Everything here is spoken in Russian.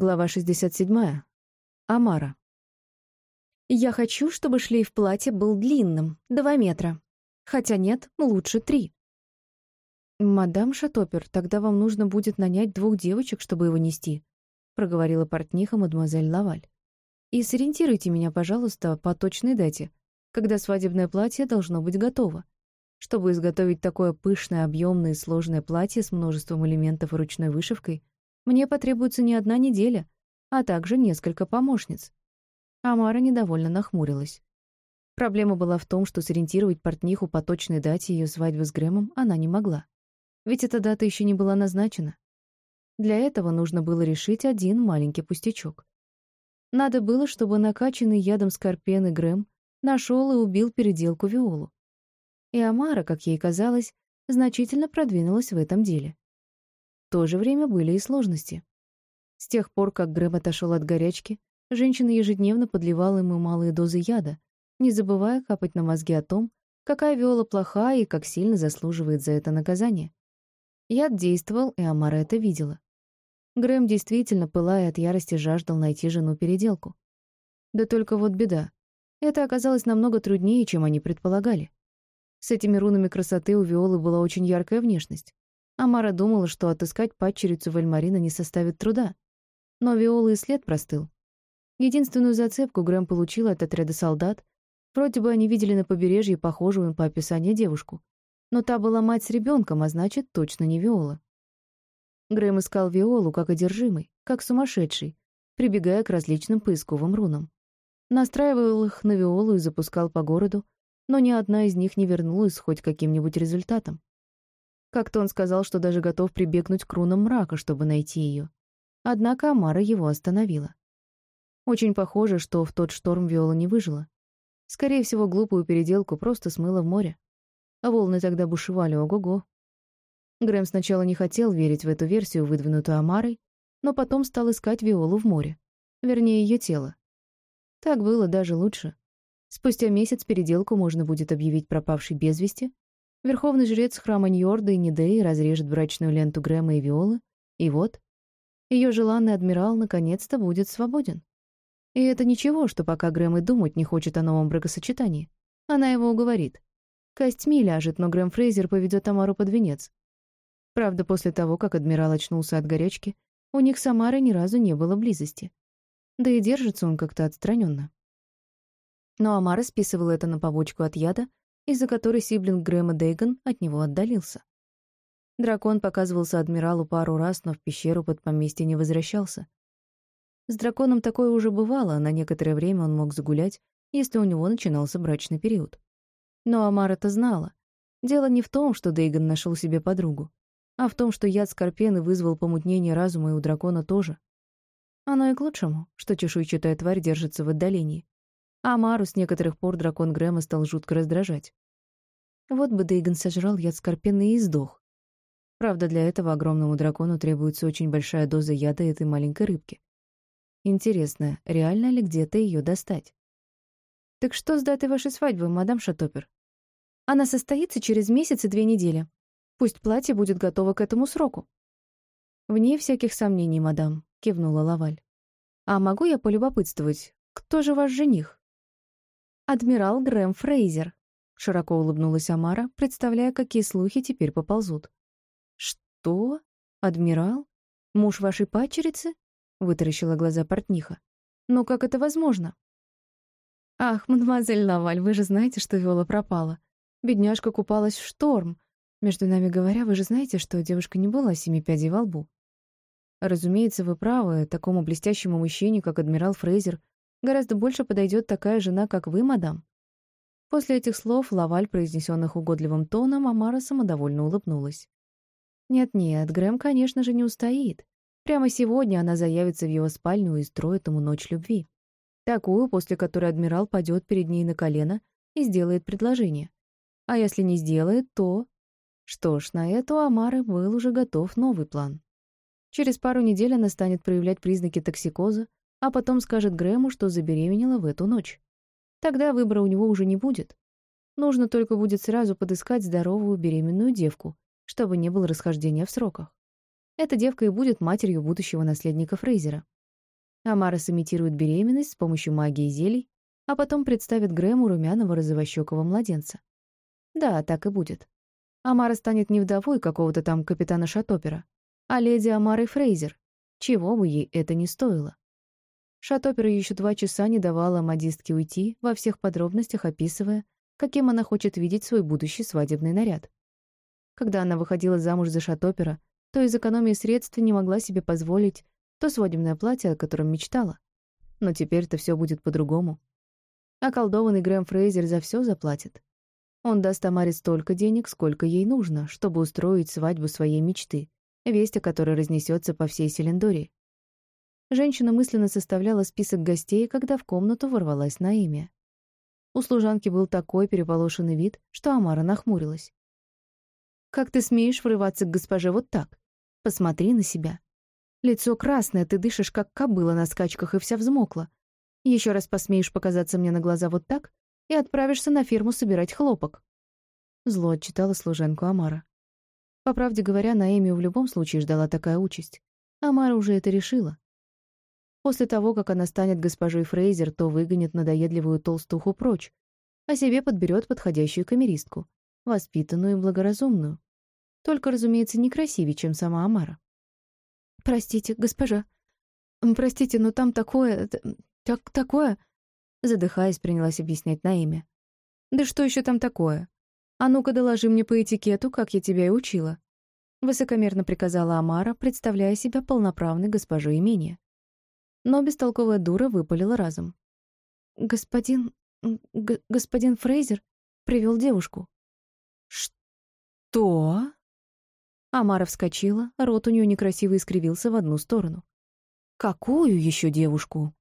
Глава 67. Амара. Я хочу, чтобы шлейф платья был длинным, два метра. Хотя нет, лучше три. «Мадам Шатопер, тогда вам нужно будет нанять двух девочек, чтобы его нести», проговорила портниха мадемуазель Лаваль. «И сориентируйте меня, пожалуйста, по точной дате, когда свадебное платье должно быть готово. Чтобы изготовить такое пышное, объемное и сложное платье с множеством элементов и ручной вышивкой, мне потребуется не одна неделя, а также несколько помощниц. Амара недовольно нахмурилась. Проблема была в том, что сориентировать портниху по точной дате ее свадьбы с Грэмом она не могла. Ведь эта дата еще не была назначена. Для этого нужно было решить один маленький пустячок. Надо было, чтобы накачанный ядом скорпен и Грэм нашел и убил переделку Виолу. И Амара, как ей казалось, значительно продвинулась в этом деле. То же время были и сложности. С тех пор, как Грэм отошел от горячки, женщина ежедневно подливала ему малые дозы яда, не забывая капать на мозги о том, какая Виола плохая и как сильно заслуживает за это наказание. Яд действовал, и Амара это видела. Грэм действительно, пылая от ярости, жаждал найти жену-переделку. Да только вот беда. Это оказалось намного труднее, чем они предполагали. С этими рунами красоты у Виолы была очень яркая внешность. Амара думала, что отыскать падчерицу Вальмарина не составит труда. Но Виола и след простыл. Единственную зацепку Грэм получил от отряда солдат. Вроде бы они видели на побережье похожую по описанию девушку. Но та была мать с ребенком, а значит, точно не Виола. Грэм искал Виолу как одержимый, как сумасшедший, прибегая к различным поисковым рунам. Настраивал их на Виолу и запускал по городу, но ни одна из них не вернулась хоть каким-нибудь результатом. Как-то он сказал, что даже готов прибегнуть к рунам мрака, чтобы найти ее. Однако Амара его остановила. Очень похоже, что в тот шторм Виола не выжила. Скорее всего, глупую переделку просто смыло в море. А волны тогда бушевали, ого-го. Грэм сначала не хотел верить в эту версию, выдвинутую Амарой, но потом стал искать Виолу в море. Вернее, ее тело. Так было даже лучше. Спустя месяц переделку можно будет объявить пропавшей без вести, Верховный жрец храма Ньорда и Нидеи разрежет брачную ленту Грэма и Виолы, и вот, ее желанный адмирал наконец-то будет свободен. И это ничего, что пока Грэм и думать не хочет о новом бракосочетании. Она его уговорит. Костьми ляжет, но Грэм Фрейзер поведет Тамару под венец. Правда, после того, как адмирал очнулся от горячки, у них с Амарой ни разу не было близости. Да и держится он как-то отстраненно. Но Амара списывала это на побочку от яда, из-за которой сиблинг Грэма Дейган от него отдалился. Дракон показывался адмиралу пару раз, но в пещеру под поместье не возвращался. С драконом такое уже бывало, на некоторое время он мог загулять, если у него начинался брачный период. Но Амар это знала. Дело не в том, что Дейган нашел себе подругу, а в том, что яд Скорпены вызвал помутнение разума и у дракона тоже. Оно и к лучшему, что чешуйчатая тварь держится в отдалении. А Мару с некоторых пор дракон Грэма стал жутко раздражать. Вот бы Дейган сожрал яд скорпены и сдох. Правда, для этого огромному дракону требуется очень большая доза яда этой маленькой рыбки. Интересно, реально ли где-то ее достать? Так что с датой вашей свадьбы, мадам Шатопер? Она состоится через месяц и две недели. Пусть платье будет готово к этому сроку. Вне всяких сомнений, мадам, кивнула Лаваль. А могу я полюбопытствовать, кто же ваш жених? «Адмирал Грэм Фрейзер», — широко улыбнулась Амара, представляя, какие слухи теперь поползут. «Что? Адмирал? Муж вашей падчерицы?» — вытаращила глаза портниха. «Но как это возможно?» «Ах, мадемуазель Лаваль, вы же знаете, что Виола пропала. Бедняжка купалась в шторм. Между нами говоря, вы же знаете, что девушка не была семи пядей во лбу». «Разумеется, вы правы. Такому блестящему мужчине, как адмирал Фрейзер, Гораздо больше подойдет такая жена, как вы, мадам». После этих слов, Лаваль, произнесенных угодливым тоном, Амара самодовольно улыбнулась. Нет-нет, Грэм, конечно же, не устоит. Прямо сегодня она заявится в его спальню и строит ему ночь любви. Такую, после которой адмирал падет перед ней на колено и сделает предложение. А если не сделает, то... Что ж, на это у Амары был уже готов новый план. Через пару недель она станет проявлять признаки токсикоза, а потом скажет Грэму, что забеременела в эту ночь. Тогда выбора у него уже не будет. Нужно только будет сразу подыскать здоровую беременную девку, чтобы не было расхождения в сроках. Эта девка и будет матерью будущего наследника Фрейзера. Амара сымитирует беременность с помощью магии зелий, а потом представит Грэму румяного розовощекого младенца. Да, так и будет. Амара станет не вдовой какого-то там капитана Шатопера, а леди Амарой Фрейзер, чего бы ей это ни стоило. Шатопера еще два часа не давала модистке уйти, во всех подробностях описывая, каким она хочет видеть свой будущий свадебный наряд. Когда она выходила замуж за Шатопера, то из экономии средств не могла себе позволить то свадебное платье, о котором мечтала. Но теперь-то все будет по-другому. Околдованный Грэм Фрейзер за все заплатит. Он даст Тамаре столько денег, сколько ей нужно, чтобы устроить свадьбу своей мечты, весть о которой разнесется по всей Селендории. Женщина мысленно составляла список гостей, когда в комнату ворвалась Наимия. У служанки был такой переполошенный вид, что Амара нахмурилась. «Как ты смеешь врываться к госпоже вот так? Посмотри на себя. Лицо красное, ты дышишь, как кобыла на скачках, и вся взмокла. Еще раз посмеешь показаться мне на глаза вот так, и отправишься на ферму собирать хлопок». Зло отчитала служанку Амара. По правде говоря, Наэмию в любом случае ждала такая участь. Амара уже это решила. После того, как она станет госпожой Фрейзер, то выгонит надоедливую толстуху прочь, а себе подберет подходящую камеристку, воспитанную и благоразумную. Только, разумеется, не красивее, чем сама Амара. «Простите, госпожа. Простите, но там такое... Так, такое...» Задыхаясь, принялась объяснять на имя. «Да что еще там такое? А ну-ка доложи мне по этикету, как я тебя и учила». Высокомерно приказала Амара, представляя себя полноправной госпожой имения. Но бестолковая дура выпалила разом. «Господин... господин Фрейзер привел девушку». «Что?» Амара вскочила, рот у нее некрасиво искривился в одну сторону. «Какую еще девушку?»